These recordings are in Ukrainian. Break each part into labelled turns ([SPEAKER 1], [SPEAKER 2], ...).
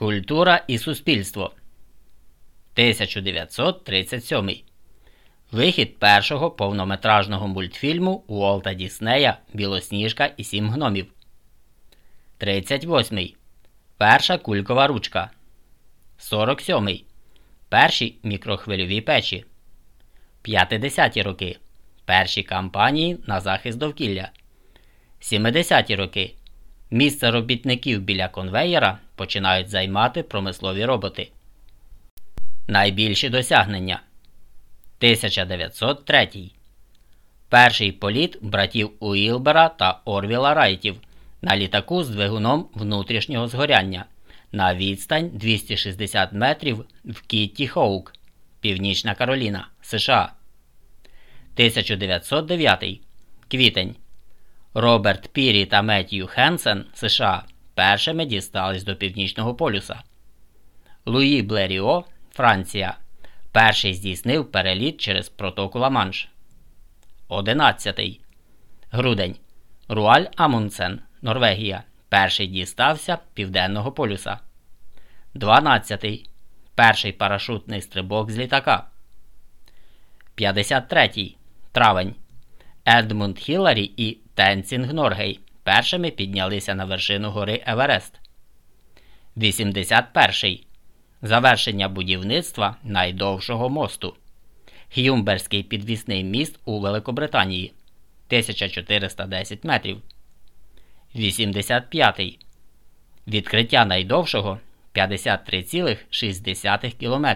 [SPEAKER 1] Культура і суспільство 1937 Вихід першого повнометражного мультфільму Уолта Діснея Білосніжка і Сім гномів. 38. Перша кулькова ручка. 47. Перші мікрохвильові печі. 50-ті роки. Перші кампанії на захист довкілля. 70-ті роки. Місце робітників біля конвеєра починають займати промислові роботи. Найбільші досягнення 1903. Перший політ братів Уілбера та Орвіла Райтів на літаку з двигуном внутрішнього згоряння на відстань 260 метрів в Кітті Хоук, Північна Кароліна, США. 1909 квітень. Роберт Пірі та Меттью Хенсен США першими дістались до Північного полюса. Луї Блеріо, Франція. Перший здійснив переліт через протоку Ла-Манш. 11. Грудень. Руаль Амундсен, Норвегія. Перший дістався Південного полюса. 12. Перший парашутний стрибок з літака. 53. Травень. Едмунд Хіларі і Тенсінг Норгей першими піднялися на вершину гори Еверест. 81. Завершення будівництва найдовшого мосту. Х'юмберський підвісний міст у Великобританії 1410 метрів. 85. Відкриття найдовшого 53,6 км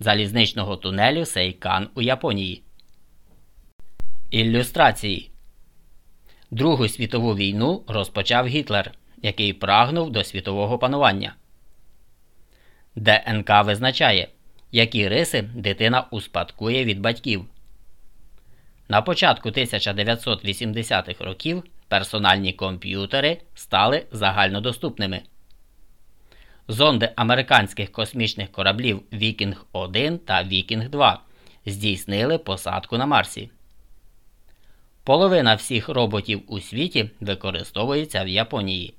[SPEAKER 1] залізничного тунелю Сейкан у Японії. Ілюстрації Другу світову війну розпочав Гітлер, який прагнув до світового панування. ДНК визначає, які риси дитина успадкує від батьків. На початку 1980-х років персональні комп'ютери стали загальнодоступними. Зонди американських космічних кораблів Вікінг 1 та Вікінг 2 здійснили посадку на Марсі. Половина всіх роботів у світі використовується в Японії.